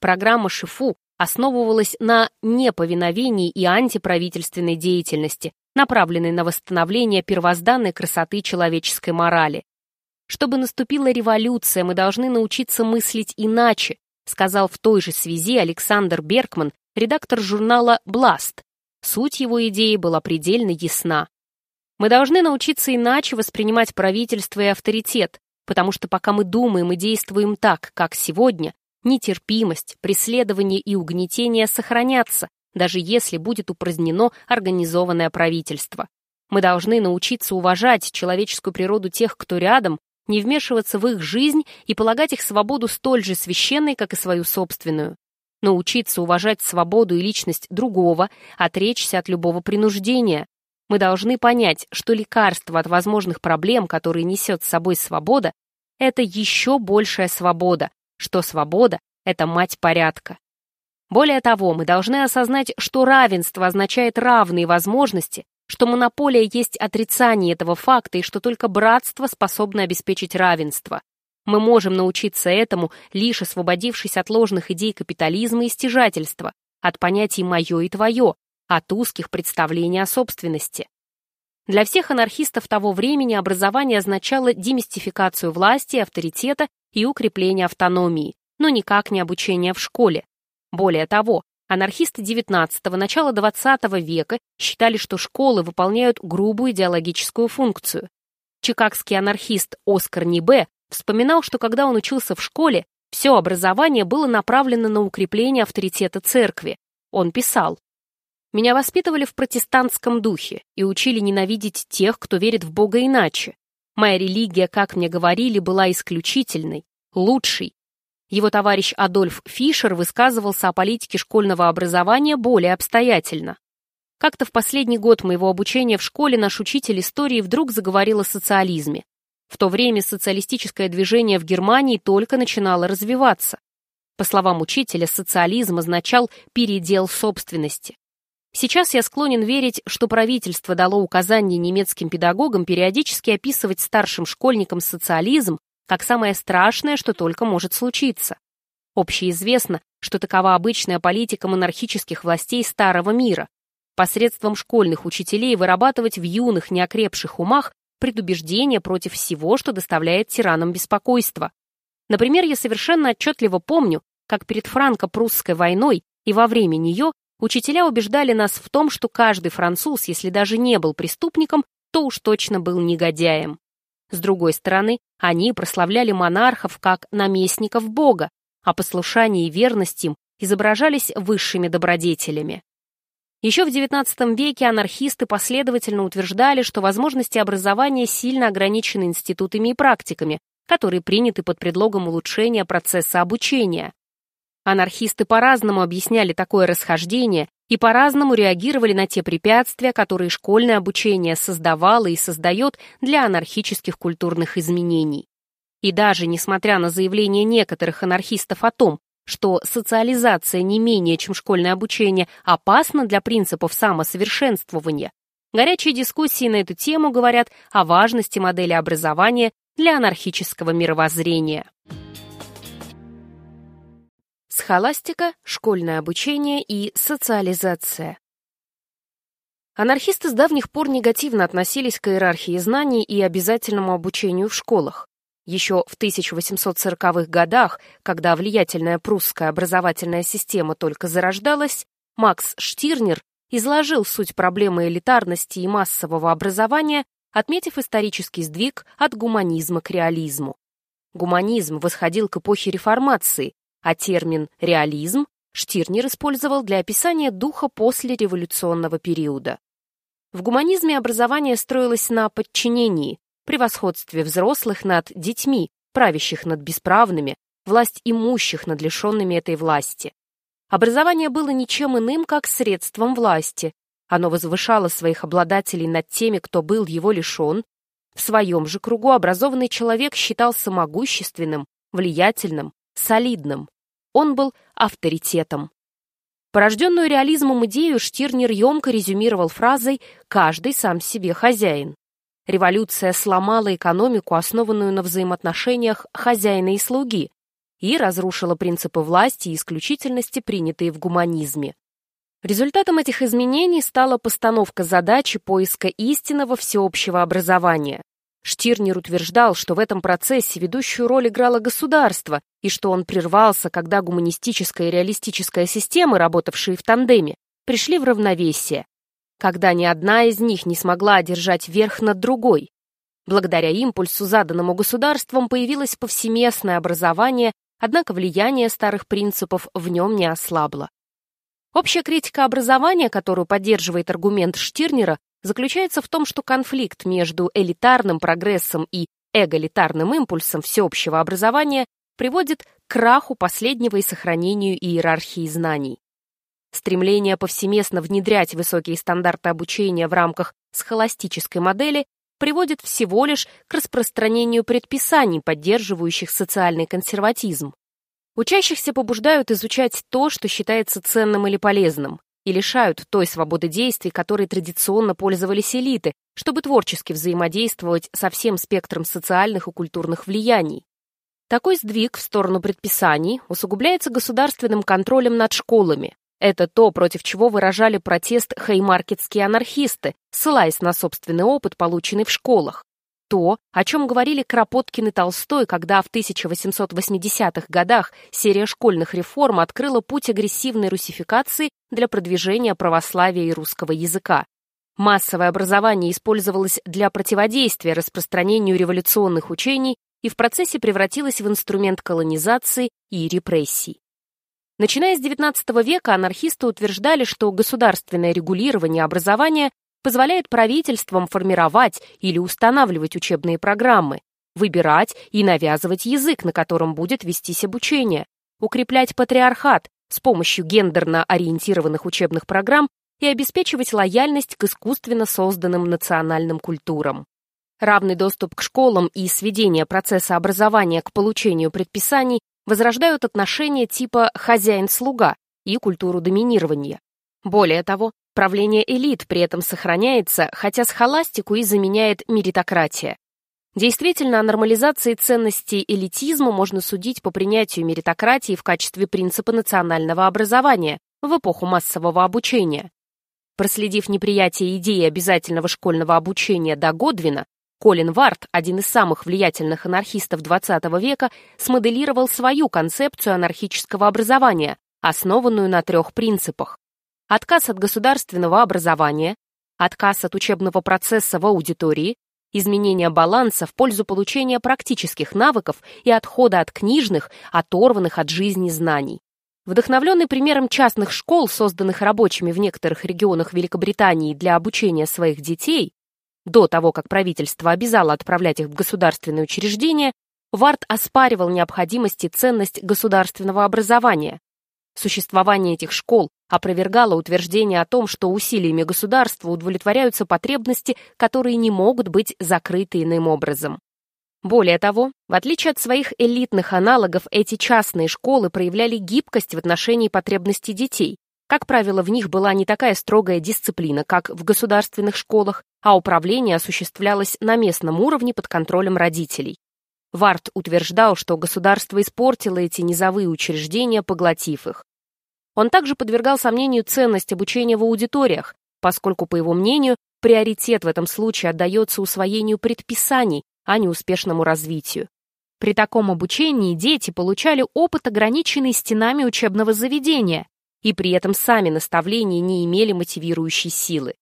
Программа ШИФУ основывалась на неповиновении и антиправительственной деятельности, направленной на восстановление первозданной красоты человеческой морали. Чтобы наступила революция, мы должны научиться мыслить иначе, сказал в той же связи Александр Беркман, редактор журнала «Бласт». Суть его идеи была предельно ясна. Мы должны научиться иначе воспринимать правительство и авторитет, потому что пока мы думаем и действуем так, как сегодня, нетерпимость, преследование и угнетение сохранятся, даже если будет упразднено организованное правительство. Мы должны научиться уважать человеческую природу тех, кто рядом, не вмешиваться в их жизнь и полагать их свободу столь же священной, как и свою собственную. Научиться уважать свободу и личность другого, отречься от любого принуждения. Мы должны понять, что лекарство от возможных проблем, которые несет с собой свобода, это еще большая свобода, что свобода — это мать порядка. Более того, мы должны осознать, что равенство означает равные возможности, что монополия есть отрицание этого факта и что только братство способно обеспечить равенство. Мы можем научиться этому, лишь освободившись от ложных идей капитализма и стяжательства, от понятий «моё» и «твоё», от узких представлений о собственности. Для всех анархистов того времени образование означало демистификацию власти, авторитета и укрепление автономии, но никак не обучение в школе. Более того, анархисты XIX – начала XX века считали, что школы выполняют грубую идеологическую функцию. Чикагский анархист Оскар Нибе вспоминал, что когда он учился в школе, все образование было направлено на укрепление авторитета церкви. Он писал, «Меня воспитывали в протестантском духе и учили ненавидеть тех, кто верит в Бога иначе. Моя религия, как мне говорили, была исключительной, лучшей, его товарищ Адольф Фишер высказывался о политике школьного образования более обстоятельно. Как-то в последний год моего обучения в школе наш учитель истории вдруг заговорил о социализме. В то время социалистическое движение в Германии только начинало развиваться. По словам учителя, социализм означал передел собственности. Сейчас я склонен верить, что правительство дало указание немецким педагогам периодически описывать старшим школьникам социализм как самое страшное, что только может случиться. Общеизвестно, что такова обычная политика монархических властей Старого мира, посредством школьных учителей вырабатывать в юных неокрепших умах предубеждение против всего, что доставляет тиранам беспокойство. Например, я совершенно отчетливо помню, как перед франко-прусской войной и во время нее учителя убеждали нас в том, что каждый француз, если даже не был преступником, то уж точно был негодяем. С другой стороны, они прославляли монархов как наместников Бога, а послушание и верность им изображались высшими добродетелями. Еще в XIX веке анархисты последовательно утверждали, что возможности образования сильно ограничены институтами и практиками, которые приняты под предлогом улучшения процесса обучения. Анархисты по-разному объясняли такое расхождение и по-разному реагировали на те препятствия, которые школьное обучение создавало и создает для анархических культурных изменений. И даже несмотря на заявление некоторых анархистов о том, что социализация не менее, чем школьное обучение, опасна для принципов самосовершенствования, горячие дискуссии на эту тему говорят о важности модели образования для анархического мировоззрения. Схоластика, школьное обучение и социализация. Анархисты с давних пор негативно относились к иерархии знаний и обязательному обучению в школах. Еще в 1840-х годах, когда влиятельная прусская образовательная система только зарождалась, Макс Штирнер изложил суть проблемы элитарности и массового образования, отметив исторический сдвиг от гуманизма к реализму. Гуманизм восходил к эпохе реформации, а термин «реализм» Штирнер использовал для описания духа после революционного периода. В гуманизме образование строилось на подчинении, превосходстве взрослых над детьми, правящих над бесправными, власть имущих над лишенными этой власти. Образование было ничем иным, как средством власти. Оно возвышало своих обладателей над теми, кто был его лишен. В своем же кругу образованный человек считался могущественным, влиятельным, солидным. Он был авторитетом. Порожденную реализмом идею Штирнер емко резюмировал фразой «каждый сам себе хозяин». Революция сломала экономику, основанную на взаимоотношениях хозяина и слуги. и разрушило принципы власти и исключительности, принятые в гуманизме. Результатом этих изменений стала постановка задачи поиска истинного всеобщего образования. Штирнер утверждал, что в этом процессе ведущую роль играло государство, и что он прервался, когда гуманистическая и реалистическая системы, работавшие в тандеме, пришли в равновесие, когда ни одна из них не смогла одержать верх над другой. Благодаря импульсу, заданному государством, появилось повсеместное образование, однако влияние старых принципов в нем не ослабло. Общая критика образования, которую поддерживает аргумент Штирнера, заключается в том, что конфликт между элитарным прогрессом и эгалитарным импульсом всеобщего образования приводит к краху последнего и сохранению иерархии знаний. Стремление повсеместно внедрять высокие стандарты обучения в рамках схоластической модели приводит всего лишь к распространению предписаний, поддерживающих социальный консерватизм. Учащихся побуждают изучать то, что считается ценным или полезным, и лишают той свободы действий, которой традиционно пользовались элиты, чтобы творчески взаимодействовать со всем спектром социальных и культурных влияний. Такой сдвиг в сторону предписаний усугубляется государственным контролем над школами. Это то, против чего выражали протест хеймаркетские анархисты, ссылаясь на собственный опыт, полученный в школах. То, о чем говорили Кропоткин и Толстой, когда в 1880-х годах серия школьных реформ открыла путь агрессивной русификации для продвижения православия и русского языка. Массовое образование использовалось для противодействия распространению революционных учений и в процессе превратилось в инструмент колонизации и репрессий. Начиная с XIX века анархисты утверждали, что государственное регулирование образования позволяет правительствам формировать или устанавливать учебные программы, выбирать и навязывать язык, на котором будет вестись обучение, укреплять патриархат с помощью гендерно ориентированных учебных программ и обеспечивать лояльность к искусственно созданным национальным культурам. Равный доступ к школам и сведение процесса образования к получению предписаний возрождают отношения типа «хозяин-слуга» и культуру доминирования. Более того, правление элит при этом сохраняется, хотя схоластику и заменяет меритократия. Действительно, о нормализации ценностей элитизма можно судить по принятию меритократии в качестве принципа национального образования в эпоху массового обучения. Проследив неприятие идеи обязательного школьного обучения до Годвина, Колин Варт, один из самых влиятельных анархистов XX века, смоделировал свою концепцию анархического образования, основанную на трех принципах. Отказ от государственного образования, отказ от учебного процесса в аудитории, изменение баланса в пользу получения практических навыков и отхода от книжных, оторванных от жизни знаний. Вдохновленный примером частных школ, созданных рабочими в некоторых регионах Великобритании для обучения своих детей, до того, как правительство обязало отправлять их в государственные учреждения, Варт оспаривал необходимость и ценность государственного образования. Существование этих школ опровергало утверждение о том, что усилиями государства удовлетворяются потребности, которые не могут быть закрыты иным образом. Более того, в отличие от своих элитных аналогов, эти частные школы проявляли гибкость в отношении потребностей детей, как правило, в них была не такая строгая дисциплина, как в государственных школах, а управление осуществлялось на местном уровне под контролем родителей. Варт утверждал, что государство испортило эти низовые учреждения, поглотив их. Он также подвергал сомнению ценность обучения в аудиториях, поскольку, по его мнению, приоритет в этом случае отдается усвоению предписаний, а не успешному развитию. При таком обучении дети получали опыт, ограниченный стенами учебного заведения, и при этом сами наставления не имели мотивирующей силы.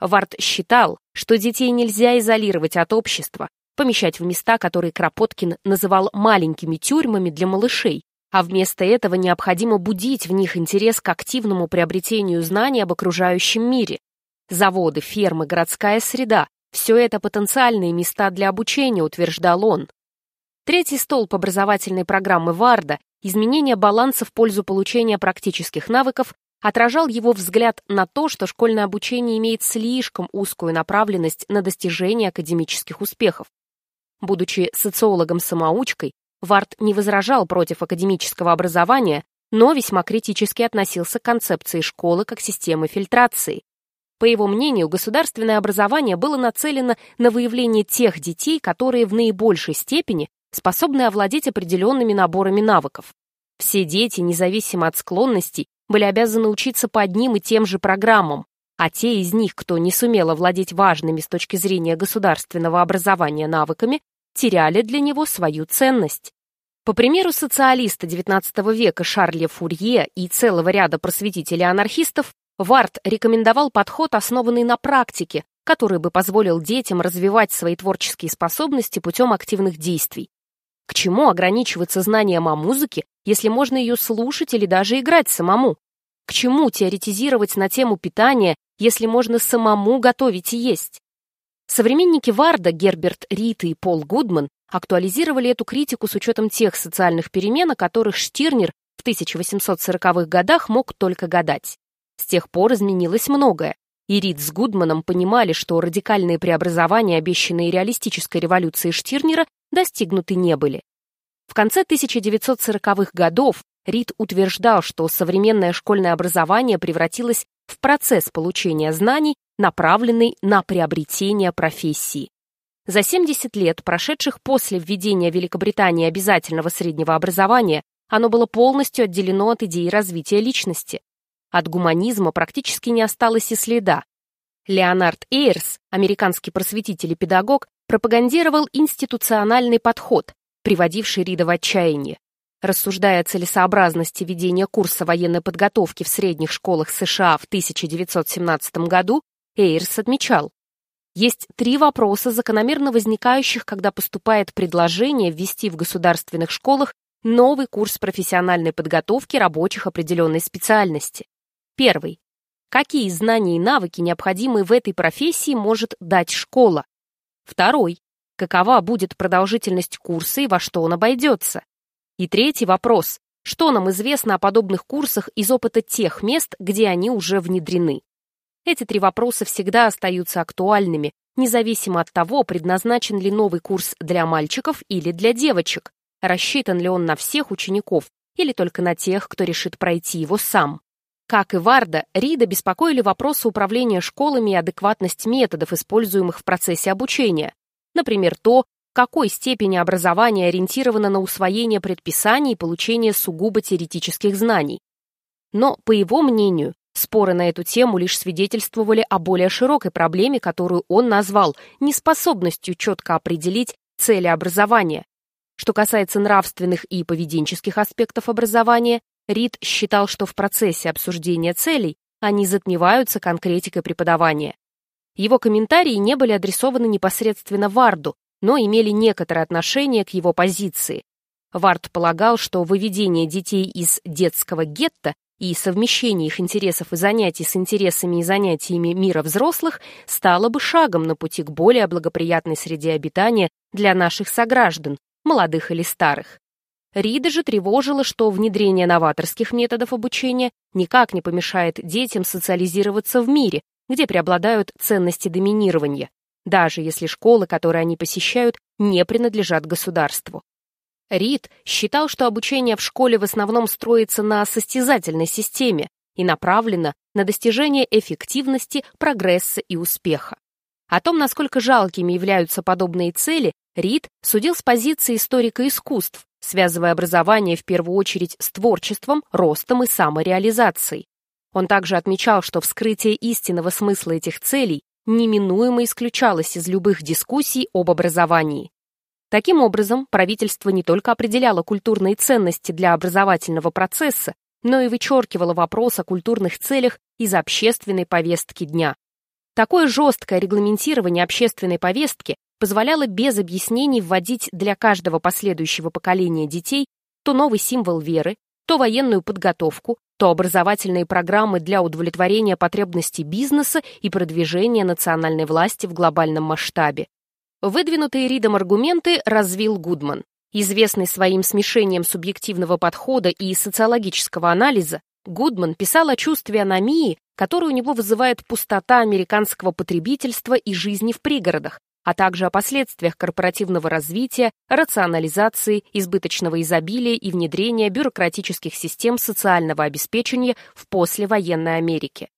Варт считал, что детей нельзя изолировать от общества, помещать в места, которые Кропоткин называл маленькими тюрьмами для малышей, а вместо этого необходимо будить в них интерес к активному приобретению знаний об окружающем мире. Заводы, фермы, городская среда – все это потенциальные места для обучения, утверждал он. Третий столб образовательной программы Варда изменение баланса в пользу получения практических навыков отражал его взгляд на то, что школьное обучение имеет слишком узкую направленность на достижение академических успехов. Будучи социологом-самоучкой, Варт не возражал против академического образования, но весьма критически относился к концепции школы как системы фильтрации. По его мнению, государственное образование было нацелено на выявление тех детей, которые в наибольшей степени способные овладеть определенными наборами навыков. Все дети, независимо от склонностей, были обязаны учиться по одним и тем же программам, а те из них, кто не сумел овладеть важными с точки зрения государственного образования навыками, теряли для него свою ценность. По примеру социалиста XIX века Шарля Фурье и целого ряда просветителей-анархистов, Варт рекомендовал подход, основанный на практике, который бы позволил детям развивать свои творческие способности путем активных действий. К чему ограничиваться знанием о музыке, если можно ее слушать или даже играть самому? К чему теоретизировать на тему питания, если можно самому готовить и есть? Современники Варда, Герберт Рит и Пол Гудман актуализировали эту критику с учетом тех социальных перемен, о которых Штирнер в 1840-х годах мог только гадать. С тех пор изменилось многое, и Рид с Гудманом понимали, что радикальные преобразования, обещанные реалистической революцией Штирнера, достигнуты не были. В конце 1940-х годов Рид утверждал, что современное школьное образование превратилось в процесс получения знаний, направленный на приобретение профессии. За 70 лет, прошедших после введения Великобритании обязательного среднего образования, оно было полностью отделено от идеи развития личности. От гуманизма практически не осталось и следа. Леонард Эйрс, американский просветитель и педагог, пропагандировал институциональный подход, приводивший Рида в отчаяние. Рассуждая о целесообразности ведения курса военной подготовки в средних школах США в 1917 году, Эйрс отмечал, есть три вопроса, закономерно возникающих, когда поступает предложение ввести в государственных школах новый курс профессиональной подготовки рабочих определенной специальности. Первый. Какие знания и навыки, необходимые в этой профессии, может дать школа? Второй. Какова будет продолжительность курса и во что он обойдется? И третий вопрос. Что нам известно о подобных курсах из опыта тех мест, где они уже внедрены? Эти три вопроса всегда остаются актуальными, независимо от того, предназначен ли новый курс для мальчиков или для девочек, рассчитан ли он на всех учеников или только на тех, кто решит пройти его сам. Как и Варда, Рида беспокоили вопросы управления школами и адекватность методов, используемых в процессе обучения. Например, то, в какой степени образование ориентировано на усвоение предписаний и получение сугубо теоретических знаний. Но, по его мнению, споры на эту тему лишь свидетельствовали о более широкой проблеме, которую он назвал неспособностью четко определить цели образования. Что касается нравственных и поведенческих аспектов образования, Рид считал, что в процессе обсуждения целей они затмеваются конкретикой преподавания. Его комментарии не были адресованы непосредственно Варду, но имели некоторое отношение к его позиции. Вард полагал, что выведение детей из детского гетто и совмещение их интересов и занятий с интересами и занятиями мира взрослых стало бы шагом на пути к более благоприятной среде обитания для наших сограждан, молодых или старых. Рида же тревожило, что внедрение новаторских методов обучения никак не помешает детям социализироваться в мире, где преобладают ценности доминирования, даже если школы, которые они посещают, не принадлежат государству. Рид считал, что обучение в школе в основном строится на состязательной системе и направлено на достижение эффективности, прогресса и успеха. О том, насколько жалкими являются подобные цели, Рид судил с позиции историка искусств, связывая образование в первую очередь с творчеством, ростом и самореализацией. Он также отмечал, что вскрытие истинного смысла этих целей неминуемо исключалось из любых дискуссий об образовании. Таким образом, правительство не только определяло культурные ценности для образовательного процесса, но и вычеркивало вопрос о культурных целях из общественной повестки дня. Такое жесткое регламентирование общественной повестки позволяло без объяснений вводить для каждого последующего поколения детей то новый символ веры, то военную подготовку, то образовательные программы для удовлетворения потребностей бизнеса и продвижения национальной власти в глобальном масштабе. Выдвинутые Ридом аргументы развил Гудман. Известный своим смешением субъективного подхода и социологического анализа, Гудман писал о чувстве аномии, которое у него вызывает пустота американского потребительства и жизни в пригородах, а также о последствиях корпоративного развития, рационализации, избыточного изобилия и внедрения бюрократических систем социального обеспечения в послевоенной Америке.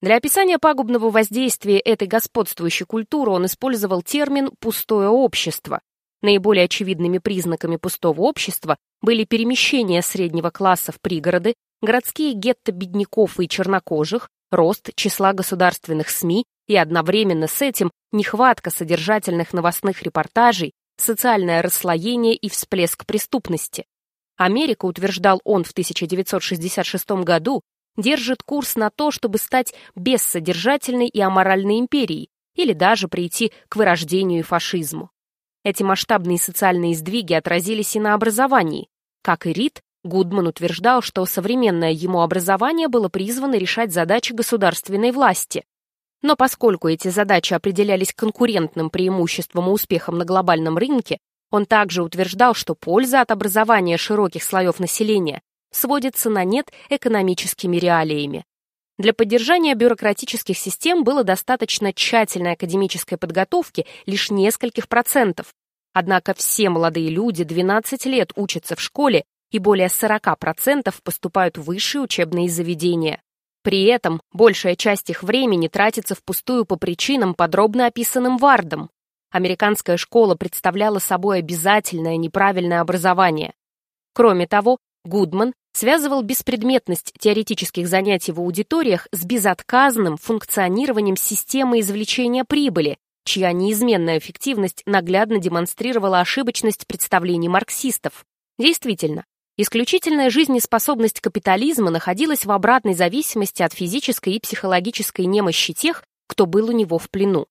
Для описания пагубного воздействия этой господствующей культуры он использовал термин «пустое общество». Наиболее очевидными признаками пустого общества были перемещение среднего класса в пригороды, городские гетто бедняков и чернокожих, рост числа государственных СМИ и одновременно с этим нехватка содержательных новостных репортажей, социальное расслоение и всплеск преступности. Америка, утверждал он в 1966 году, держит курс на то, чтобы стать бессодержательной и аморальной империей или даже прийти к вырождению и фашизму. Эти масштабные социальные сдвиги отразились и на образовании. Как и Рид, Гудман утверждал, что современное ему образование было призвано решать задачи государственной власти. Но поскольку эти задачи определялись конкурентным преимуществом и успехом на глобальном рынке, он также утверждал, что польза от образования широких слоев населения сводится на нет экономическими реалиями. Для поддержания бюрократических систем было достаточно тщательной академической подготовки лишь нескольких процентов. Однако все молодые люди 12 лет учатся в школе, и более 40% поступают в высшие учебные заведения. При этом большая часть их времени тратится впустую по причинам, подробно описанным Вардом. Американская школа представляла собой обязательное неправильное образование. Кроме того, Гудман связывал беспредметность теоретических занятий в аудиториях с безотказным функционированием системы извлечения прибыли, чья неизменная эффективность наглядно демонстрировала ошибочность представлений марксистов. Действительно, исключительная жизнеспособность капитализма находилась в обратной зависимости от физической и психологической немощи тех, кто был у него в плену.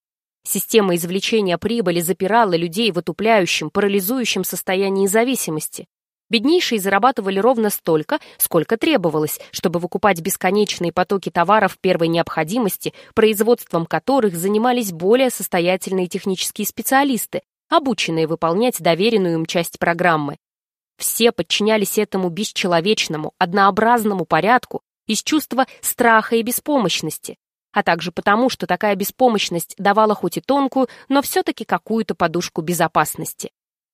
Система извлечения прибыли запирала людей в отупляющем, парализующем состоянии зависимости, Беднейшие зарабатывали ровно столько, сколько требовалось, чтобы выкупать бесконечные потоки товаров первой необходимости, производством которых занимались более состоятельные технические специалисты, обученные выполнять доверенную им часть программы. Все подчинялись этому бесчеловечному, однообразному порядку из чувства страха и беспомощности, а также потому, что такая беспомощность давала хоть и тонкую, но все-таки какую-то подушку безопасности.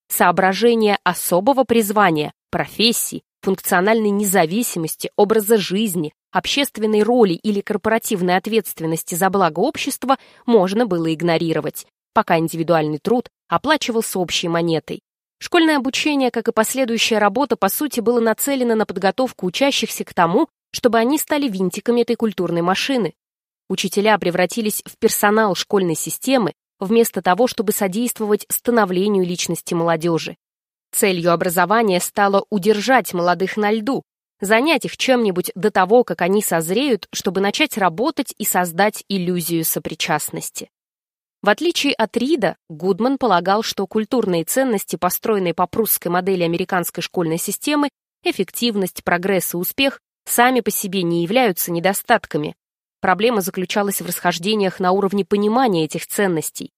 Соображения особого призвания, профессии, функциональной независимости, образа жизни, общественной роли или корпоративной ответственности за благо общества можно было игнорировать, пока индивидуальный труд оплачивался общей монетой. Школьное обучение, как и последующая работа, по сути, было нацелено на подготовку учащихся к тому, чтобы они стали винтиками этой культурной машины. Учителя превратились в персонал школьной системы, вместо того, чтобы содействовать становлению личности молодежи. Целью образования стало удержать молодых на льду, занять их чем-нибудь до того, как они созреют, чтобы начать работать и создать иллюзию сопричастности. В отличие от Рида, Гудман полагал, что культурные ценности, построенные по прусской модели американской школьной системы, эффективность, прогресс и успех сами по себе не являются недостатками, Проблема заключалась в расхождениях на уровне понимания этих ценностей.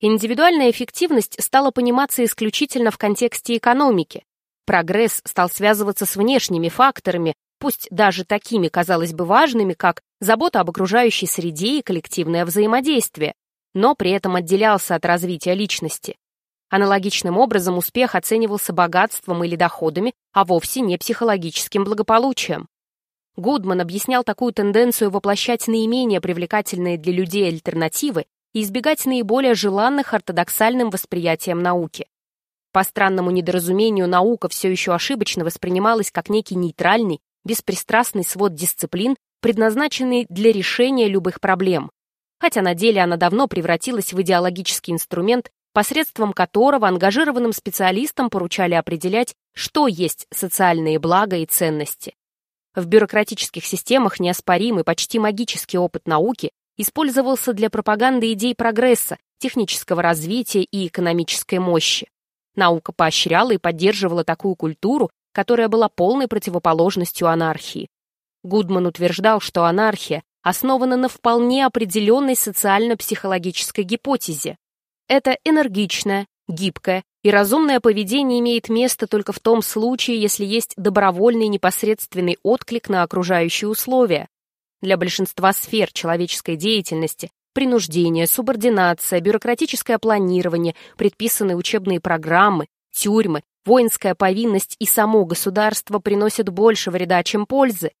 Индивидуальная эффективность стала пониматься исключительно в контексте экономики. Прогресс стал связываться с внешними факторами, пусть даже такими, казалось бы, важными, как забота об окружающей среде и коллективное взаимодействие, но при этом отделялся от развития личности. Аналогичным образом успех оценивался богатством или доходами, а вовсе не психологическим благополучием. Гудман объяснял такую тенденцию воплощать наименее привлекательные для людей альтернативы и избегать наиболее желанных ортодоксальным восприятием науки. По странному недоразумению, наука все еще ошибочно воспринималась как некий нейтральный, беспристрастный свод дисциплин, предназначенный для решения любых проблем, хотя на деле она давно превратилась в идеологический инструмент, посредством которого ангажированным специалистам поручали определять, что есть социальные блага и ценности. В бюрократических системах неоспоримый, почти магический опыт науки использовался для пропаганды идей прогресса, технического развития и экономической мощи. Наука поощряла и поддерживала такую культуру, которая была полной противоположностью анархии. Гудман утверждал, что анархия основана на вполне определенной социально-психологической гипотезе. Это энергичная, гибкая и разумное поведение имеет место только в том случае, если есть добровольный непосредственный отклик на окружающие условия. Для большинства сфер человеческой деятельности принуждение, субординация, бюрократическое планирование, предписанные учебные программы, тюрьмы, воинская повинность и само государство приносят больше вреда, чем пользы.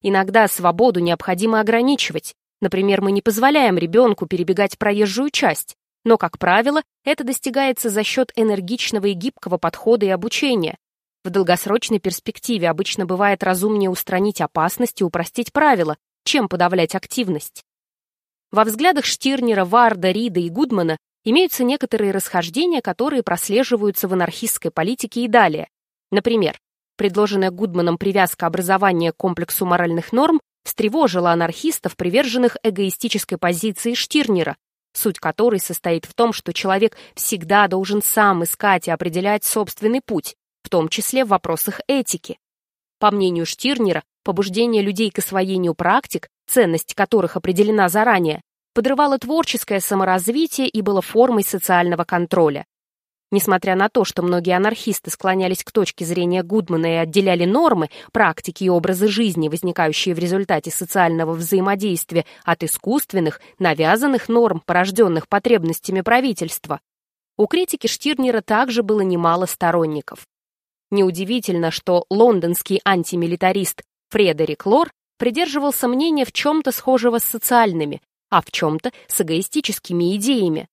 Иногда свободу необходимо ограничивать. Например, мы не позволяем ребенку перебегать проезжую часть, Но, как правило, это достигается за счет энергичного и гибкого подхода и обучения. В долгосрочной перспективе обычно бывает разумнее устранить опасность и упростить правила, чем подавлять активность. Во взглядах Штирнера, Варда, Рида и Гудмана имеются некоторые расхождения, которые прослеживаются в анархистской политике и далее. Например, предложенная Гудманом привязка образования к комплексу моральных норм встревожила анархистов, приверженных эгоистической позиции Штирнера, суть которой состоит в том, что человек всегда должен сам искать и определять собственный путь, в том числе в вопросах этики. По мнению Штирнера, побуждение людей к освоению практик, ценность которых определена заранее, подрывало творческое саморазвитие и было формой социального контроля. Несмотря на то, что многие анархисты склонялись к точке зрения Гудмана и отделяли нормы, практики и образы жизни, возникающие в результате социального взаимодействия от искусственных, навязанных норм, порожденных потребностями правительства, у критики Штирнера также было немало сторонников. Неудивительно, что лондонский антимилитарист Фредерик Лор придерживался мнения в чем-то схожего с социальными, а в чем-то с эгоистическими идеями.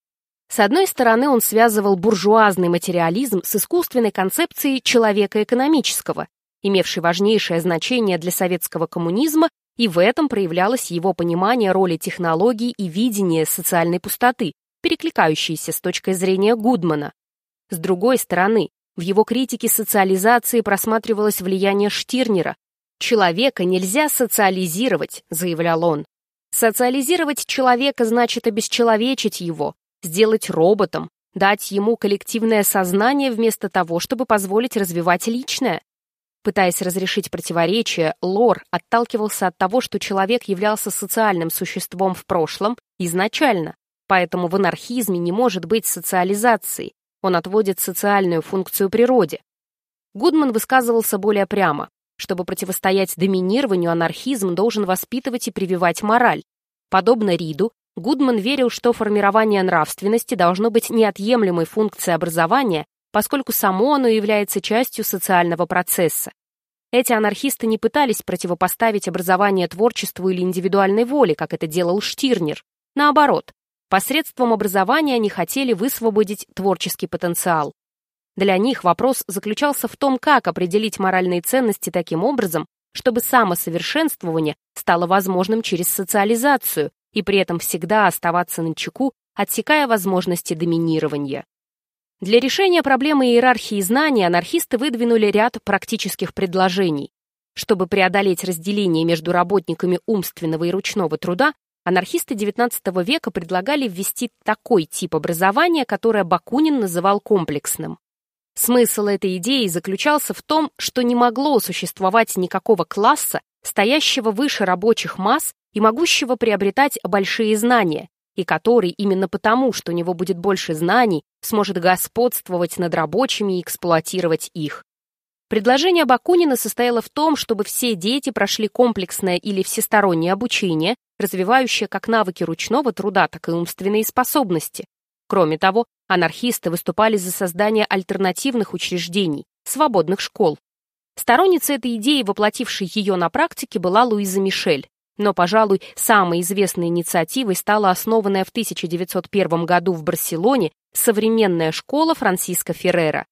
С одной стороны, он связывал буржуазный материализм с искусственной концепцией человека экономического, имевшей важнейшее значение для советского коммунизма, и в этом проявлялось его понимание роли технологий и видение социальной пустоты, перекликающиеся с точкой зрения Гудмана. С другой стороны, в его критике социализации просматривалось влияние Штирнера. «Человека нельзя социализировать», — заявлял он. «Социализировать человека значит обесчеловечить его, сделать роботом, дать ему коллективное сознание вместо того, чтобы позволить развивать личное. Пытаясь разрешить противоречие, Лор отталкивался от того, что человек являлся социальным существом в прошлом изначально, поэтому в анархизме не может быть социализации, он отводит социальную функцию природе. Гудман высказывался более прямо. Чтобы противостоять доминированию, анархизм должен воспитывать и прививать мораль. Подобно Риду, Гудман верил, что формирование нравственности должно быть неотъемлемой функцией образования, поскольку само оно является частью социального процесса. Эти анархисты не пытались противопоставить образование творчеству или индивидуальной воле, как это делал Штирнер. Наоборот, посредством образования они хотели высвободить творческий потенциал. Для них вопрос заключался в том, как определить моральные ценности таким образом, чтобы самосовершенствование стало возможным через социализацию, и при этом всегда оставаться на чеку, отсекая возможности доминирования. Для решения проблемы иерархии знаний анархисты выдвинули ряд практических предложений. Чтобы преодолеть разделение между работниками умственного и ручного труда, анархисты XIX века предлагали ввести такой тип образования, которое Бакунин называл комплексным. Смысл этой идеи заключался в том, что не могло существовать никакого класса, стоящего выше рабочих масс и могущего приобретать большие знания, и который именно потому, что у него будет больше знаний, сможет господствовать над рабочими и эксплуатировать их. Предложение Бакунина состояло в том, чтобы все дети прошли комплексное или всестороннее обучение, развивающее как навыки ручного труда, так и умственные способности. Кроме того, анархисты выступали за создание альтернативных учреждений, свободных школ. Сторонницей этой идеи, воплотившей ее на практике, была Луиза Мишель. Но, пожалуй, самой известной инициативой стала основанная в 1901 году в Барселоне современная школа Франсиско Феррера.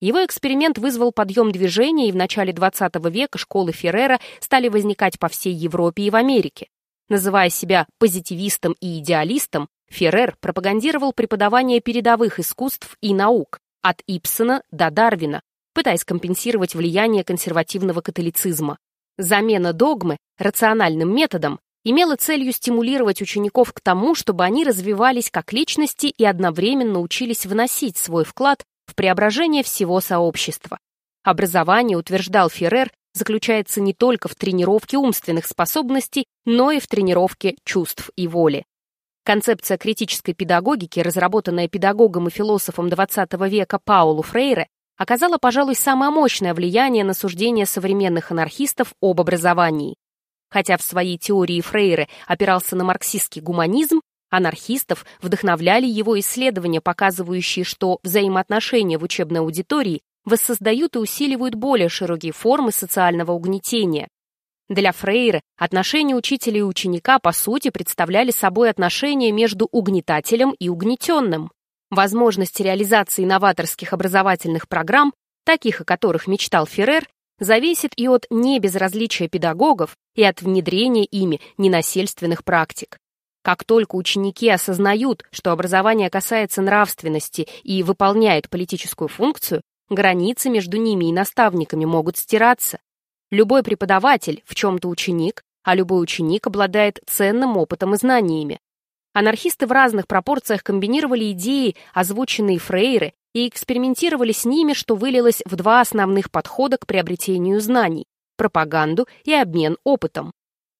Его эксперимент вызвал подъем движения, и в начале XX века школы Феррера стали возникать по всей Европе и в Америке. Называя себя позитивистом и идеалистом, Феррер пропагандировал преподавание передовых искусств и наук, от Ипсона до Дарвина, пытаясь компенсировать влияние консервативного католицизма. Замена догмы рациональным методом имела целью стимулировать учеников к тому, чтобы они развивались как личности и одновременно учились вносить свой вклад в преображение всего сообщества. Образование, утверждал Феррер, заключается не только в тренировке умственных способностей, но и в тренировке чувств и воли. Концепция критической педагогики, разработанная педагогом и философом XX века Паулу Фрейре, оказала, пожалуй, самое мощное влияние на суждение современных анархистов об образовании. Хотя в своей теории Фрейре опирался на марксистский гуманизм, анархистов вдохновляли его исследования, показывающие, что взаимоотношения в учебной аудитории воссоздают и усиливают более широкие формы социального угнетения. Для Фрейра отношения учителя и ученика по сути представляли собой отношения между угнетателем и угнетенным. Возможность реализации новаторских образовательных программ, таких о которых мечтал Феррер, зависит и от небезразличия педагогов, и от внедрения ими ненасильственных практик. Как только ученики осознают, что образование касается нравственности и выполняет политическую функцию, границы между ними и наставниками могут стираться. Любой преподаватель в чем-то ученик, а любой ученик обладает ценным опытом и знаниями. Анархисты в разных пропорциях комбинировали идеи, озвученные Фрейры, и экспериментировали с ними, что вылилось в два основных подхода к приобретению знаний – пропаганду и обмен опытом.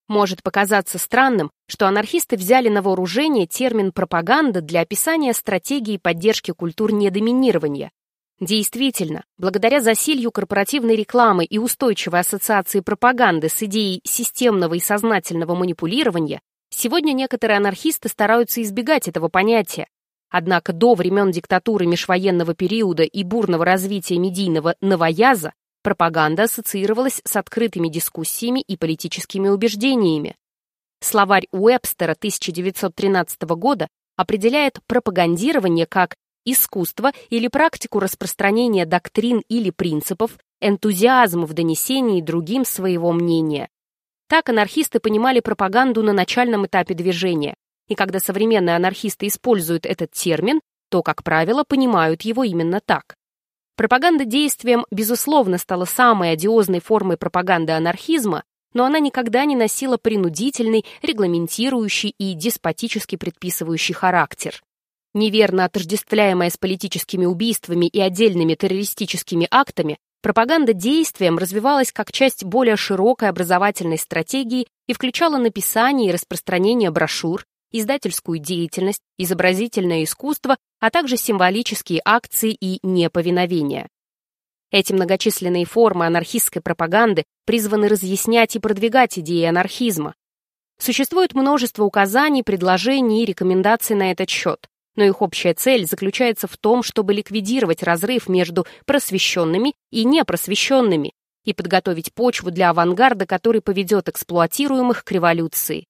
Может показаться странным, что анархисты взяли на вооружение термин «пропаганда» для описания стратегии поддержки культур недоминирования, Действительно, благодаря засилью корпоративной рекламы и устойчивой ассоциации пропаганды с идеей системного и сознательного манипулирования, сегодня некоторые анархисты стараются избегать этого понятия. Однако до времен диктатуры межвоенного периода и бурного развития медийного новояза пропаганда ассоциировалась с открытыми дискуссиями и политическими убеждениями. Словарь Уэбстера 1913 года определяет пропагандирование как искусство или практику распространения доктрин или принципов, энтузиазм в донесении другим своего мнения. Так анархисты понимали пропаганду на начальном этапе движения, и когда современные анархисты используют этот термин, то, как правило, понимают его именно так. Пропаганда действием, безусловно, стала самой одиозной формой пропаганды анархизма, но она никогда не носила принудительный, регламентирующий и деспотически предписывающий характер. Неверно отождествляемая с политическими убийствами и отдельными террористическими актами, пропаганда действием развивалась как часть более широкой образовательной стратегии и включала написание и распространение брошюр, издательскую деятельность, изобразительное искусство, а также символические акции и неповиновения. Эти многочисленные формы анархистской пропаганды призваны разъяснять и продвигать идеи анархизма. Существует множество указаний, предложений и рекомендаций на этот счет но их общая цель заключается в том, чтобы ликвидировать разрыв между просвещенными и непросвещенными и подготовить почву для авангарда, который поведет эксплуатируемых к революции.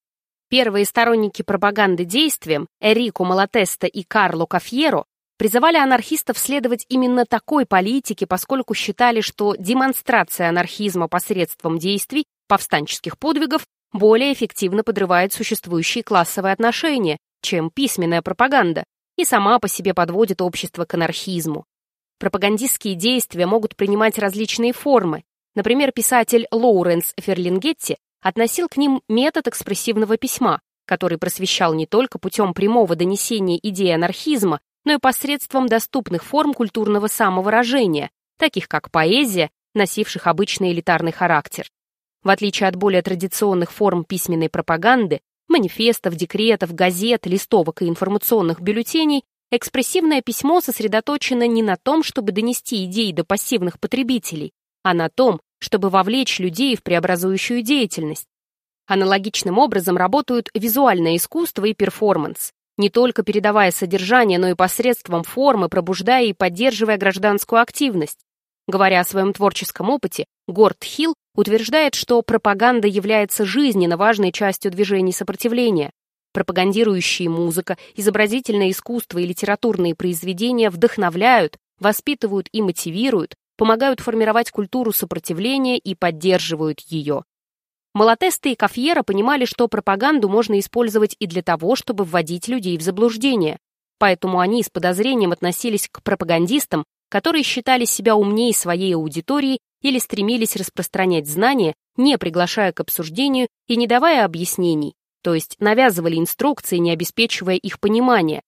Первые сторонники пропаганды действием, Эрико Малатеста и Карло Кафьеро, призывали анархистов следовать именно такой политике, поскольку считали, что демонстрация анархизма посредством действий, повстанческих подвигов, более эффективно подрывает существующие классовые отношения, чем письменная пропаганда, и сама по себе подводит общество к анархизму. Пропагандистские действия могут принимать различные формы. Например, писатель Лоуренс Ферлингетти относил к ним метод экспрессивного письма, который просвещал не только путем прямого донесения идеи анархизма, но и посредством доступных форм культурного самовыражения, таких как поэзия, носивших обычный элитарный характер. В отличие от более традиционных форм письменной пропаганды, манифестов, декретов, газет, листовок и информационных бюллетеней, экспрессивное письмо сосредоточено не на том, чтобы донести идеи до пассивных потребителей, а на том, чтобы вовлечь людей в преобразующую деятельность. Аналогичным образом работают визуальное искусство и перформанс, не только передавая содержание, но и посредством формы, пробуждая и поддерживая гражданскую активность. Говоря о своем творческом опыте, Горд Хилл утверждает, что пропаганда является жизненно важной частью движений сопротивления. Пропагандирующие музыка, изобразительное искусство и литературные произведения вдохновляют, воспитывают и мотивируют, помогают формировать культуру сопротивления и поддерживают ее. Малатесты и Кафьера понимали, что пропаганду можно использовать и для того, чтобы вводить людей в заблуждение. Поэтому они с подозрением относились к пропагандистам, которые считали себя умнее своей аудитории или стремились распространять знания, не приглашая к обсуждению и не давая объяснений, то есть навязывали инструкции, не обеспечивая их понимания.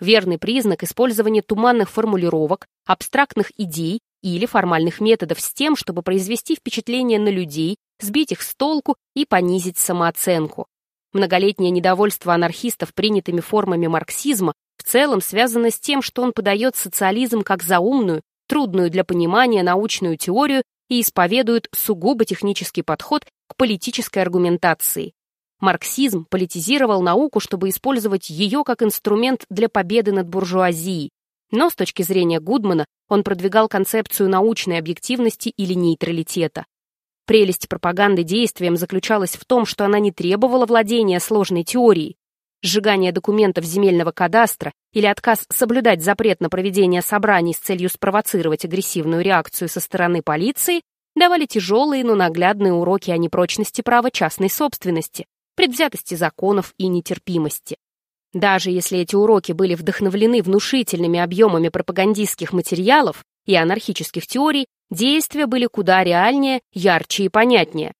Верный признак использования туманных формулировок, абстрактных идей или формальных методов с тем, чтобы произвести впечатление на людей, сбить их с толку и понизить самооценку. Многолетнее недовольство анархистов принятыми формами марксизма в целом связано с тем, что он подает социализм как заумную, трудную для понимания научную теорию и исповедует сугубо технический подход к политической аргументации. Марксизм политизировал науку, чтобы использовать ее как инструмент для победы над буржуазией. Но с точки зрения Гудмана он продвигал концепцию научной объективности или нейтралитета. Прелесть пропаганды действием заключалась в том, что она не требовала владения сложной теорией. Сжигание документов земельного кадастра или отказ соблюдать запрет на проведение собраний с целью спровоцировать агрессивную реакцию со стороны полиции давали тяжелые, но наглядные уроки о непрочности права частной собственности, предвзятости законов и нетерпимости. Даже если эти уроки были вдохновлены внушительными объемами пропагандистских материалов и анархических теорий, действия были куда реальнее, ярче и понятнее.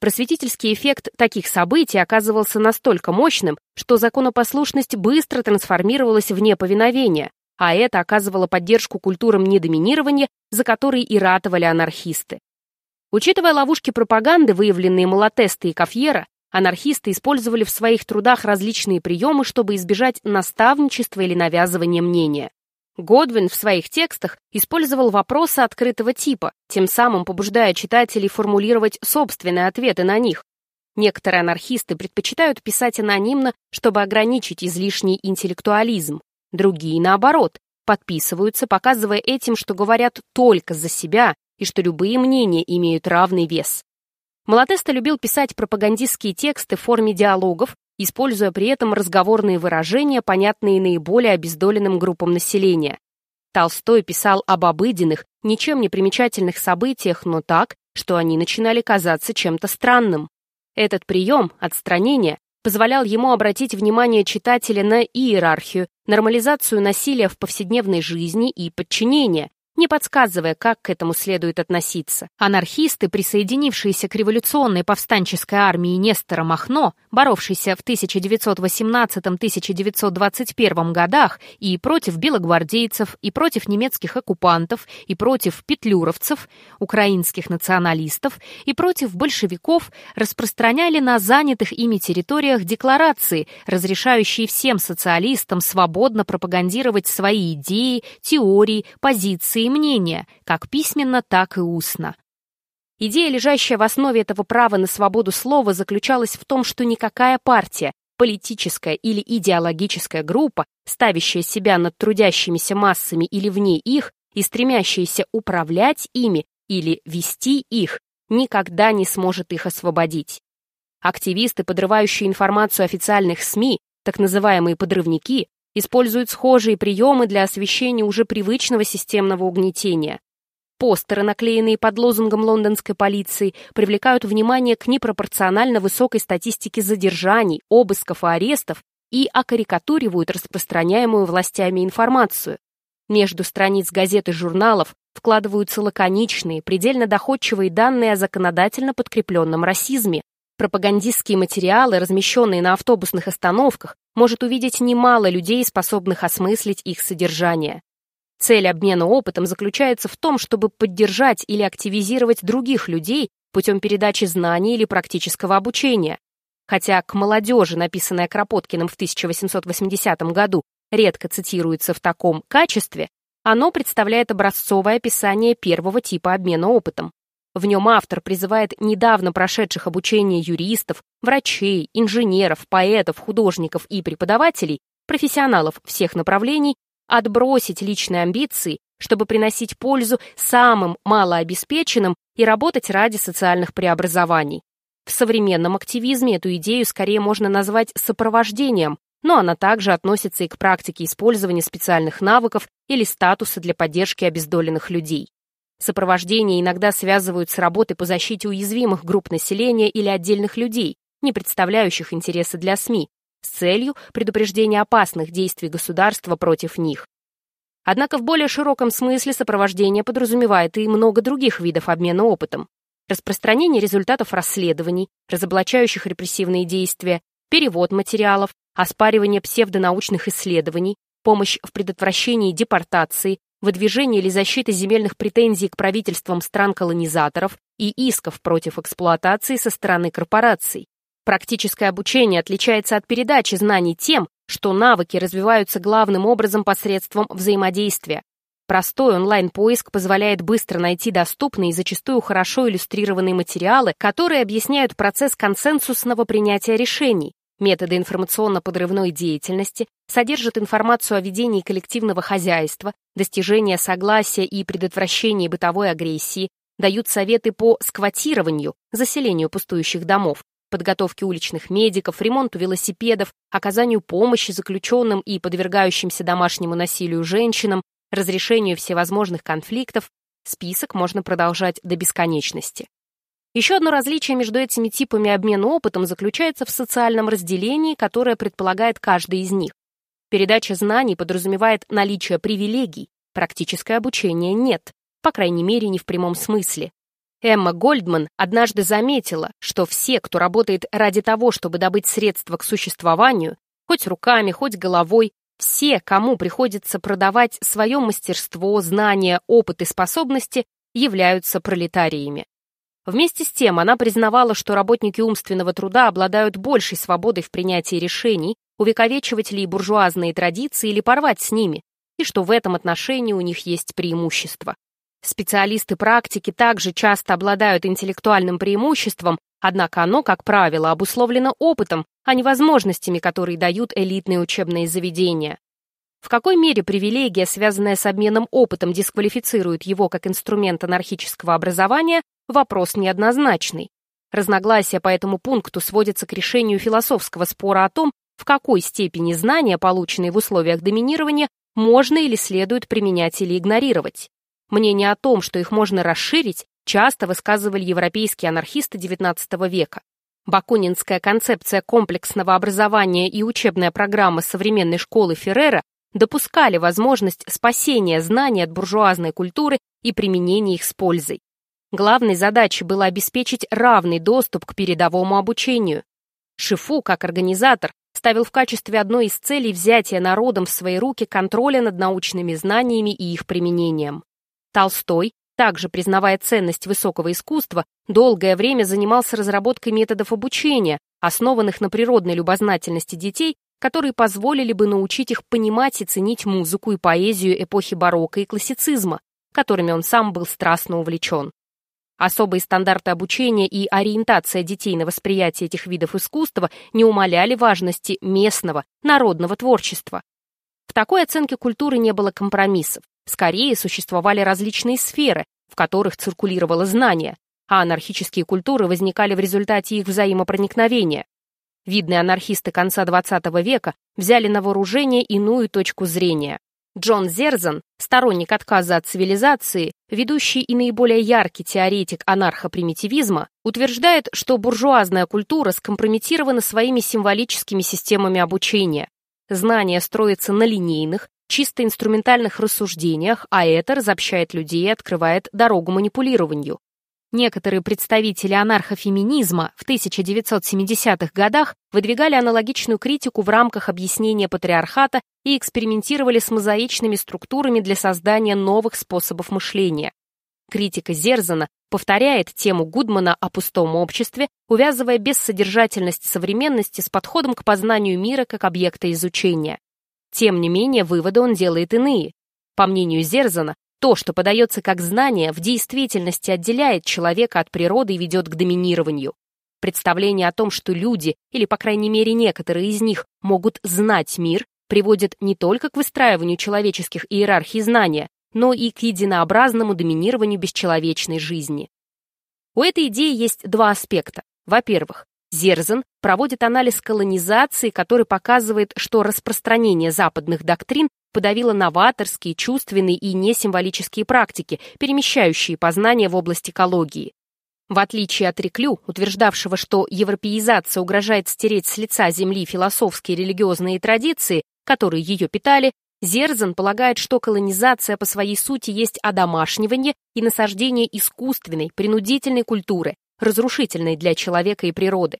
Просветительский эффект таких событий оказывался настолько мощным, что законопослушность быстро трансформировалась в неповиновение, а это оказывало поддержку культурам недоминирования, за которые и ратовали анархисты. Учитывая ловушки пропаганды, выявленные Малатесты и Кафьера, Анархисты использовали в своих трудах различные приемы, чтобы избежать наставничества или навязывания мнения. Годвин в своих текстах использовал вопросы открытого типа, тем самым побуждая читателей формулировать собственные ответы на них. Некоторые анархисты предпочитают писать анонимно, чтобы ограничить излишний интеллектуализм. Другие, наоборот, подписываются, показывая этим, что говорят только за себя и что любые мнения имеют равный вес. Малатеста любил писать пропагандистские тексты в форме диалогов, используя при этом разговорные выражения, понятные наиболее обездоленным группам населения. Толстой писал об обыденных, ничем не примечательных событиях, но так, что они начинали казаться чем-то странным. Этот прием, отстранение, позволял ему обратить внимание читателя на иерархию, нормализацию насилия в повседневной жизни и подчинение, не подсказывая, как к этому следует относиться. Анархисты, присоединившиеся к революционной повстанческой армии Нестора Махно, боровшиеся в 1918-1921 годах и против белогвардейцев, и против немецких оккупантов, и против петлюровцев, украинских националистов, и против большевиков, распространяли на занятых ими территориях декларации, разрешающие всем социалистам свободно пропагандировать свои идеи, теории, позиции, и мнения, как письменно, так и устно. Идея, лежащая в основе этого права на свободу слова, заключалась в том, что никакая партия, политическая или идеологическая группа, ставящая себя над трудящимися массами или вне их и стремящаяся управлять ими или вести их, никогда не сможет их освободить. Активисты, подрывающие информацию официальных СМИ, так называемые подрывники, используют схожие приемы для освещения уже привычного системного угнетения. Постеры, наклеенные под лозунгом лондонской полиции, привлекают внимание к непропорционально высокой статистике задержаний, обысков и арестов и окарикатуривают распространяемую властями информацию. Между страниц газет и журналов вкладываются лаконичные, предельно доходчивые данные о законодательно подкрепленном расизме, Пропагандистские материалы, размещенные на автобусных остановках, может увидеть немало людей, способных осмыслить их содержание. Цель обмена опытом заключается в том, чтобы поддержать или активизировать других людей путем передачи знаний или практического обучения. Хотя к молодежи, написанная Кропоткиным в 1880 году, редко цитируется в таком качестве, оно представляет образцовое описание первого типа обмена опытом. В нем автор призывает недавно прошедших обучение юристов, врачей, инженеров, поэтов, художников и преподавателей, профессионалов всех направлений, отбросить личные амбиции, чтобы приносить пользу самым малообеспеченным и работать ради социальных преобразований. В современном активизме эту идею скорее можно назвать сопровождением, но она также относится и к практике использования специальных навыков или статуса для поддержки обездоленных людей. Сопровождение иногда связывают с работой по защите уязвимых групп населения или отдельных людей, не представляющих интересы для СМИ, с целью предупреждения опасных действий государства против них. Однако в более широком смысле сопровождение подразумевает и много других видов обмена опытом. Распространение результатов расследований, разоблачающих репрессивные действия, перевод материалов, оспаривание псевдонаучных исследований, помощь в предотвращении депортации, выдвижение или защита земельных претензий к правительствам стран-колонизаторов и исков против эксплуатации со стороны корпораций. Практическое обучение отличается от передачи знаний тем, что навыки развиваются главным образом посредством взаимодействия. Простой онлайн-поиск позволяет быстро найти доступные и зачастую хорошо иллюстрированные материалы, которые объясняют процесс консенсусного принятия решений, Методы информационно-подрывной деятельности содержат информацию о ведении коллективного хозяйства, достижении согласия и предотвращении бытовой агрессии, дают советы по сквотированию, заселению пустующих домов, подготовке уличных медиков, ремонту велосипедов, оказанию помощи заключенным и подвергающимся домашнему насилию женщинам, разрешению всевозможных конфликтов, список можно продолжать до бесконечности. Еще одно различие между этими типами обмена опытом заключается в социальном разделении, которое предполагает каждый из них. Передача знаний подразумевает наличие привилегий, практическое обучение нет, по крайней мере, не в прямом смысле. Эмма Гольдман однажды заметила, что все, кто работает ради того, чтобы добыть средства к существованию, хоть руками, хоть головой, все, кому приходится продавать свое мастерство, знания, опыт и способности, являются пролетариями. Вместе с тем она признавала, что работники умственного труда обладают большей свободой в принятии решений, увековечивать ли буржуазные традиции или порвать с ними, и что в этом отношении у них есть преимущество. Специалисты практики также часто обладают интеллектуальным преимуществом, однако оно, как правило, обусловлено опытом, а не возможностями, которые дают элитные учебные заведения. В какой мере привилегия, связанная с обменом опытом, дисквалифицирует его как инструмент анархического образования, вопрос неоднозначный. Разногласия по этому пункту сводятся к решению философского спора о том, в какой степени знания, полученные в условиях доминирования, можно или следует применять или игнорировать. Мнение о том, что их можно расширить, часто высказывали европейские анархисты XIX века. Бакунинская концепция комплексного образования и учебная программа современной школы Феррера допускали возможность спасения знаний от буржуазной культуры и применения их с пользой. Главной задачей было обеспечить равный доступ к передовому обучению. Шифу, как организатор, ставил в качестве одной из целей взятия народом в свои руки контроля над научными знаниями и их применением. Толстой, также признавая ценность высокого искусства, долгое время занимался разработкой методов обучения, основанных на природной любознательности детей, которые позволили бы научить их понимать и ценить музыку и поэзию эпохи барокко и классицизма, которыми он сам был страстно увлечен. Особые стандарты обучения и ориентация детей на восприятие этих видов искусства не умаляли важности местного, народного творчества. В такой оценке культуры не было компромиссов. Скорее, существовали различные сферы, в которых циркулировало знание, а анархические культуры возникали в результате их взаимопроникновения. Видные анархисты конца XX века взяли на вооружение иную точку зрения. Джон Зерзан, сторонник отказа от цивилизации, ведущий и наиболее яркий теоретик анархопримитивизма, утверждает, что буржуазная культура скомпрометирована своими символическими системами обучения. Знание строится на линейных, чисто инструментальных рассуждениях, а это разобщает людей и открывает дорогу манипулированию. Некоторые представители анархофеминизма в 1970-х годах выдвигали аналогичную критику в рамках объяснения патриархата и экспериментировали с мозаичными структурами для создания новых способов мышления. Критика Зерзана повторяет тему Гудмана о пустом обществе, увязывая бессодержательность современности с подходом к познанию мира как объекта изучения. Тем не менее, выводы он делает иные. По мнению Зерзана, то, что подается как знание, в действительности отделяет человека от природы и ведет к доминированию. Представление о том, что люди, или, по крайней мере, некоторые из них, могут знать мир, приводит не только к выстраиванию человеческих иерархий знания, но и к единообразному доминированию бесчеловечной жизни. У этой идеи есть два аспекта. Во-первых, Зерзен проводит анализ колонизации, который показывает, что распространение западных доктрин подавила новаторские, чувственные и несимволические практики, перемещающие познания в область экологии. В отличие от Реклю, утверждавшего, что европеизация угрожает стереть с лица земли философские религиозные традиции, которые ее питали, Зерзан полагает, что колонизация по своей сути есть одомашнивание и насаждение искусственной, принудительной культуры, разрушительной для человека и природы.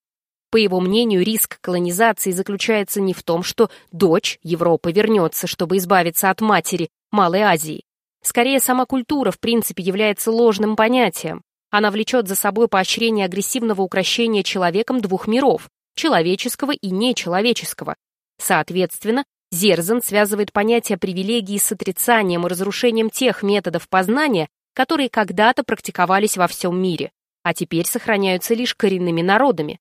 По его мнению, риск колонизации заключается не в том, что дочь Европы вернется, чтобы избавиться от матери Малой Азии. Скорее, сама культура в принципе является ложным понятием. Она влечет за собой поощрение агрессивного укрощения человеком двух миров – человеческого и нечеловеческого. Соответственно, Зерзан связывает понятие привилегии с отрицанием и разрушением тех методов познания, которые когда-то практиковались во всем мире, а теперь сохраняются лишь коренными народами.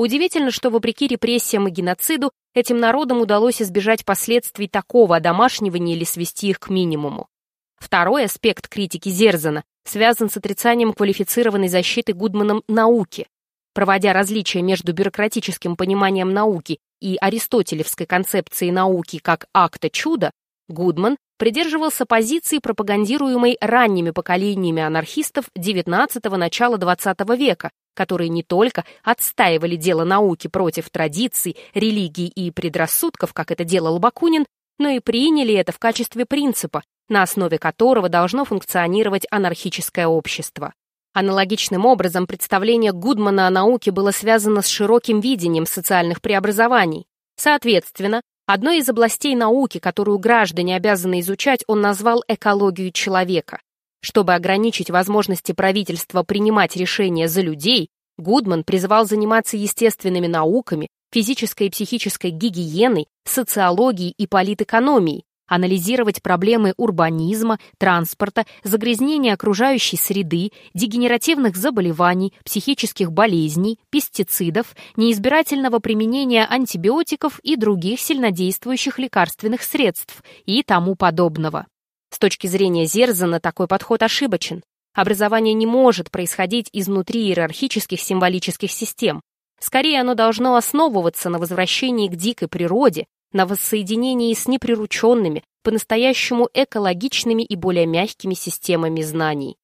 Удивительно, что вопреки репрессиям и геноциду этим народам удалось избежать последствий такого одомашнивания или свести их к минимуму. Второй аспект критики Зерзана связан с отрицанием квалифицированной защиты Гудманом науки. Проводя различия между бюрократическим пониманием науки и аристотелевской концепцией науки как акта чуда, Гудман придерживался позиции, пропагандируемой ранними поколениями анархистов XIX – начала XX века, которые не только отстаивали дело науки против традиций, религий и предрассудков, как это делал Бакунин, но и приняли это в качестве принципа, на основе которого должно функционировать анархическое общество. Аналогичным образом представление Гудмана о науке было связано с широким видением социальных преобразований. Соответственно, одной из областей науки, которую граждане обязаны изучать, он назвал экологию человека. Чтобы ограничить возможности правительства принимать решения за людей, Гудман призывал заниматься естественными науками, физической и психической гигиеной, социологией и политэкономией, анализировать проблемы урбанизма, транспорта, загрязнения окружающей среды, дегенеративных заболеваний, психических болезней, пестицидов, неизбирательного применения антибиотиков и других сильнодействующих лекарственных средств и тому подобного. С точки зрения Зерзана такой подход ошибочен. Образование не может происходить изнутри иерархических символических систем. Скорее, оно должно основываться на возвращении к дикой природе, на воссоединении с неприрученными, по-настоящему экологичными и более мягкими системами знаний.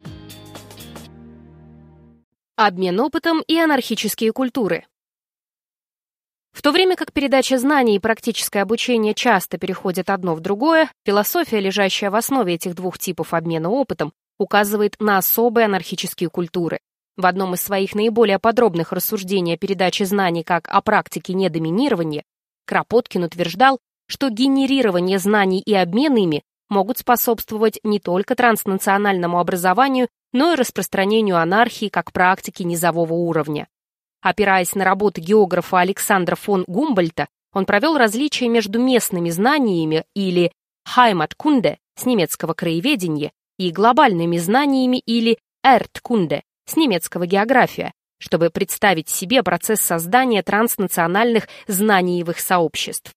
Обмен опытом и анархические культуры. В то время как передача знаний и практическое обучение часто переходят одно в другое, философия, лежащая в основе этих двух типов обмена опытом, указывает на особые анархические культуры. В одном из своих наиболее подробных рассуждений о передаче знаний как о практике недоминирования Кропоткин утверждал, что генерирование знаний и обмен ими могут способствовать не только транснациональному образованию, но и распространению анархии как практики низового уровня. Опираясь на работы географа Александра фон Гумбольта, он провел различия между местными знаниями или Heimatkunde с немецкого краеведения и глобальными знаниями или Erdkunde с немецкого география, чтобы представить себе процесс создания транснациональных знаниевых сообществ.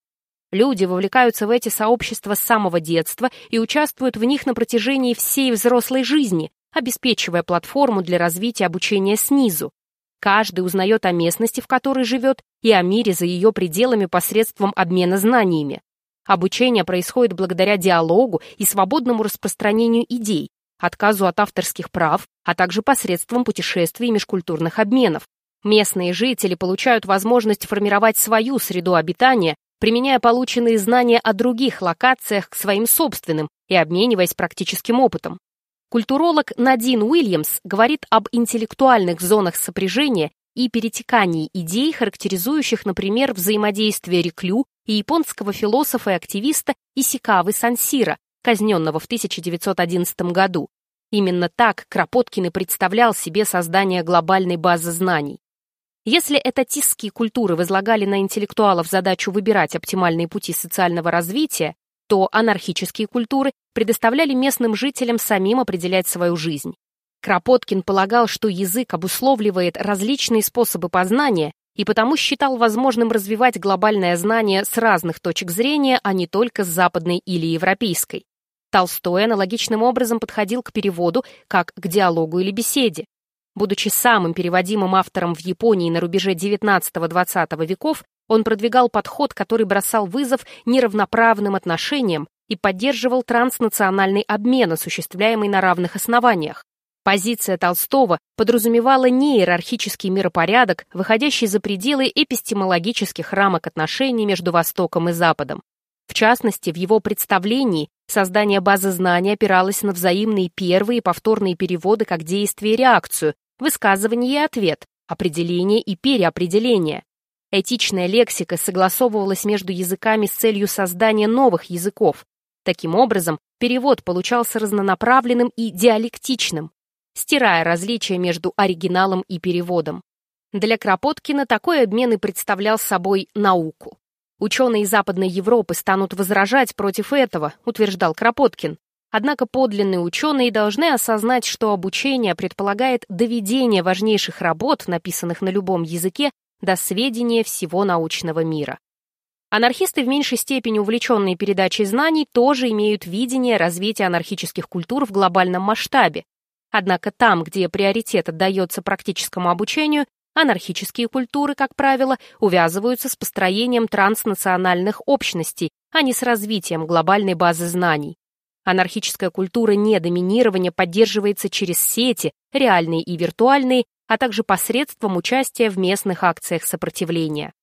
Люди вовлекаются в эти сообщества с самого детства и участвуют в них на протяжении всей взрослой жизни, обеспечивая платформу для развития обучения снизу. Каждый узнает о местности, в которой живет, и о мире за ее пределами посредством обмена знаниями. Обучение происходит благодаря диалогу и свободному распространению идей, отказу от авторских прав, а также посредством путешествий и межкультурных обменов. Местные жители получают возможность формировать свою среду обитания, применяя полученные знания о других локациях к своим собственным и обмениваясь практическим опытом. Культуролог Надин Уильямс говорит об интеллектуальных зонах сопряжения и перетекании идей, характеризующих, например, взаимодействие Реклю и японского философа и активиста Исикавы Сансира, казненного в 1911 году. Именно так Кропоткин и представлял себе создание глобальной базы знаний. Если этатистские культуры возлагали на интеллектуалов задачу выбирать оптимальные пути социального развития, то анархические культуры предоставляли местным жителям самим определять свою жизнь. Кропоткин полагал, что язык обусловливает различные способы познания и потому считал возможным развивать глобальное знание с разных точек зрения, а не только с западной или европейской. Толстой аналогичным образом подходил к переводу как к диалогу или беседе. Будучи самым переводимым автором в Японии на рубеже XIX-XX веков, он продвигал подход, который бросал вызов неравноправным отношениям и поддерживал транснациональный обмен, осуществляемый на равных основаниях. Позиция Толстого подразумевала не иерархический миропорядок, выходящий за пределы эпистемологических рамок отношений между Востоком и Западом. В частности, в его представлении создание базы знаний опиралось на взаимные первые и повторные переводы как действие и реакцию, высказывание и ответ, определение и переопределение. Этичная лексика согласовывалась между языками с целью создания новых языков. Таким образом, перевод получался разнонаправленным и диалектичным, стирая различия между оригиналом и переводом. Для Кропоткина такой обмен и представлял собой науку. Ученые Западной Европы станут возражать против этого, утверждал Кропоткин. Однако подлинные ученые должны осознать, что обучение предполагает доведение важнейших работ, написанных на любом языке, до сведения всего научного мира. Анархисты, в меньшей степени увлеченные передачей знаний, тоже имеют видение развития анархических культур в глобальном масштабе. Однако там, где приоритет отдается практическому обучению, анархические культуры, как правило, увязываются с построением транснациональных общностей, а не с развитием глобальной базы знаний. Анархическая культура недоминирования поддерживается через сети, реальные и виртуальные, а также посредством участия в местных акциях сопротивления.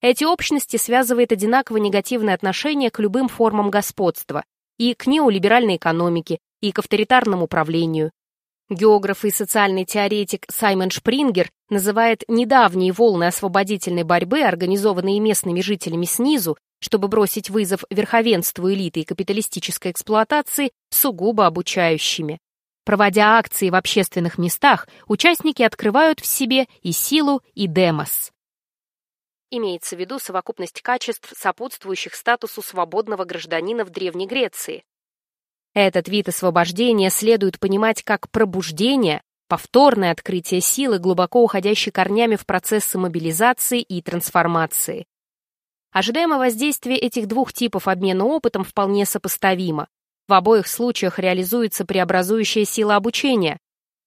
Эти общности связывает одинаково негативное отношение к любым формам господства, и к неолиберальной экономике, и к авторитарному управлению. Географ и социальный теоретик Саймон Шпрингер называет недавние волны освободительной борьбы, организованные местными жителями снизу, чтобы бросить вызов верховенству элиты и капиталистической эксплуатации, сугубо обучающими. Проводя акции в общественных местах, участники открывают в себе и силу, и демос. Имеется в виду совокупность качеств, сопутствующих статусу свободного гражданина в Древней Греции. Этот вид освобождения следует понимать как пробуждение, повторное открытие силы, глубоко уходящей корнями в процессы мобилизации и трансформации. Ожидаемое воздействие этих двух типов обмена опытом вполне сопоставимо. В обоих случаях реализуется преобразующая сила обучения.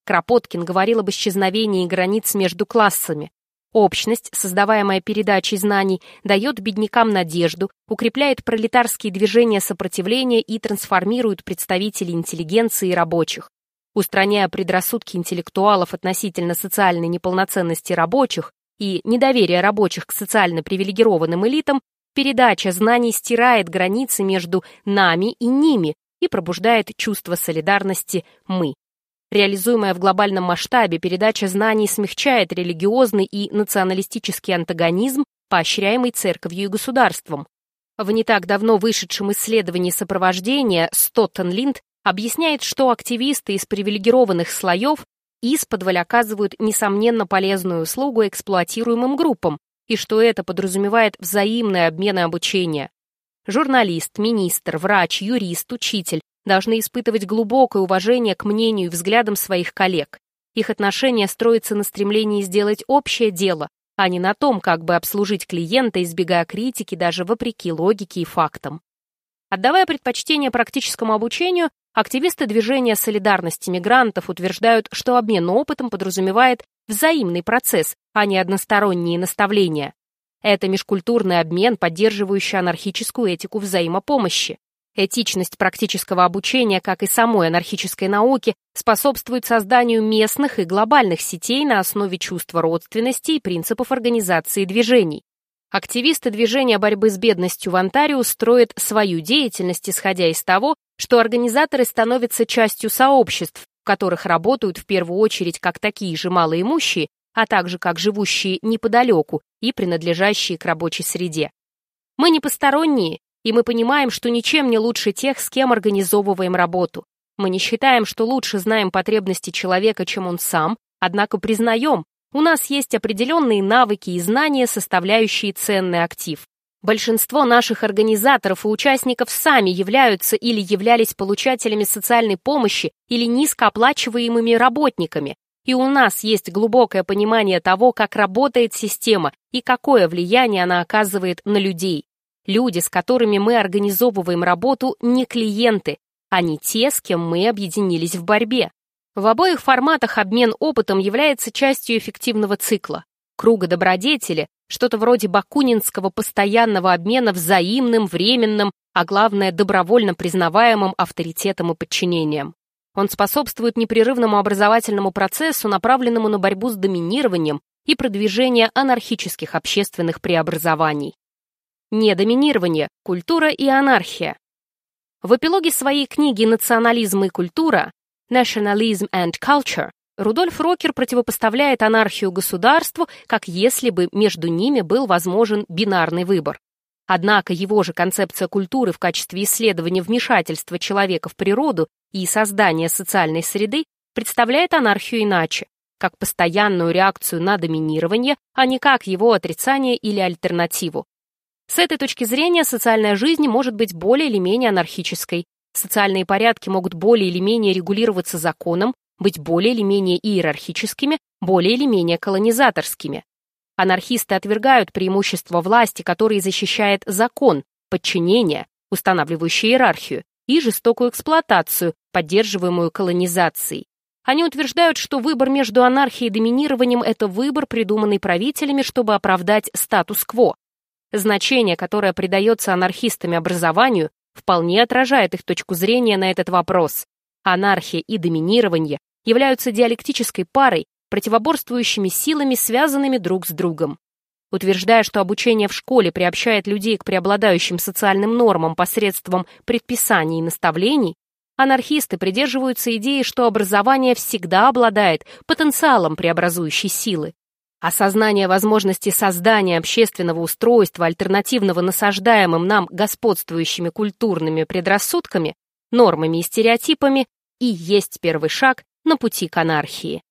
Кропоткин говорил об исчезновении границ между классами. Общность, создаваемая передачей знаний, дает беднякам надежду, укрепляет пролетарские движения сопротивления и трансформирует представителей интеллигенции и рабочих. Устраняя предрассудки интеллектуалов относительно социальной неполноценности рабочих и недоверие рабочих к социально привилегированным элитам, передача знаний стирает границы между нами и ними и пробуждает чувство солидарности «мы». Реализуемая в глобальном масштабе, передача знаний смягчает религиозный и националистический антагонизм, поощряемый церковью и государством. В не так давно вышедшем исследовании сопровождения Стоттен Линд объясняет, что активисты из привилегированных слоев исподволь оказывают несомненно полезную услугу эксплуатируемым группам, и что это подразумевает взаимные обмены обучения. Журналист, министр, врач, юрист, учитель должны испытывать глубокое уважение к мнению и взглядам своих коллег. Их отношения строятся на стремлении сделать общее дело, а не на том, как бы обслужить клиента, избегая критики даже вопреки логике и фактам. Отдавая предпочтение практическому обучению, активисты движения солидарности мигрантов утверждают, что обмен опытом подразумевает взаимный процесс, а не односторонние наставления. Это межкультурный обмен, поддерживающий анархическую этику взаимопомощи. Этичность практического обучения, как и самой анархической науки, способствует созданию местных и глобальных сетей на основе чувства родственности и принципов организации движений. Активисты движения борьбы с бедностью в Онтарио строят свою деятельность, исходя из того, что организаторы становятся частью сообществ, в которых работают в первую очередь как такие же малоимущие, а также как живущие неподалеку и принадлежащие к рабочей среде. Мы не посторонние, и мы понимаем, что ничем не лучше тех, с кем организовываем работу. Мы не считаем, что лучше знаем потребности человека, чем он сам, однако признаем, у нас есть определенные навыки и знания, составляющие ценный актив. Большинство наших организаторов и участников сами являются или являлись получателями социальной помощи или низкооплачиваемыми работниками, и у нас есть глубокое понимание того, как работает система и какое влияние она оказывает на людей. Люди, с которыми мы организовываем работу, не клиенты, а не те, с кем мы объединились в борьбе. В обоих форматах обмен опытом является частью эффективного цикла. Круга добродетели, что-то вроде бакунинского постоянного обмена взаимным, временным, а главное, добровольно признаваемым авторитетом и подчинением. Он способствует непрерывному образовательному процессу, направленному на борьбу с доминированием и продвижение анархических общественных преобразований. Недоминирование, культура и анархия. В эпилоге своей книги «Национализм и культура» Nationalism and Culture Рудольф Рокер противопоставляет анархию государству, как если бы между ними был возможен бинарный выбор. Однако его же концепция культуры в качестве исследования вмешательства человека в природу и создания социальной среды представляет анархию иначе, как постоянную реакцию на доминирование, а не как его отрицание или альтернативу. С этой точки зрения социальная жизнь может быть более или менее анархической. Социальные порядки могут более или менее регулироваться законом, быть более или менее иерархическими, более или менее колонизаторскими. Анархисты отвергают преимущество власти, которые защищает закон, подчинение, устанавливающее иерархию, и жестокую эксплуатацию, поддерживаемую колонизацией. Они утверждают, что выбор между анархией и доминированием – это выбор, придуманный правителями, чтобы оправдать статус-кво. Значение, которое придается анархистами образованию, вполне отражает их точку зрения на этот вопрос. Анархия и доминирование являются диалектической парой, противоборствующими силами, связанными друг с другом. Утверждая, что обучение в школе приобщает людей к преобладающим социальным нормам посредством предписаний и наставлений, Анархисты придерживаются идеи, что образование всегда обладает потенциалом преобразующей силы. Осознание возможности создания общественного устройства, альтернативного насаждаемым нам господствующими культурными предрассудками, нормами и стереотипами, и есть первый шаг на пути к анархии.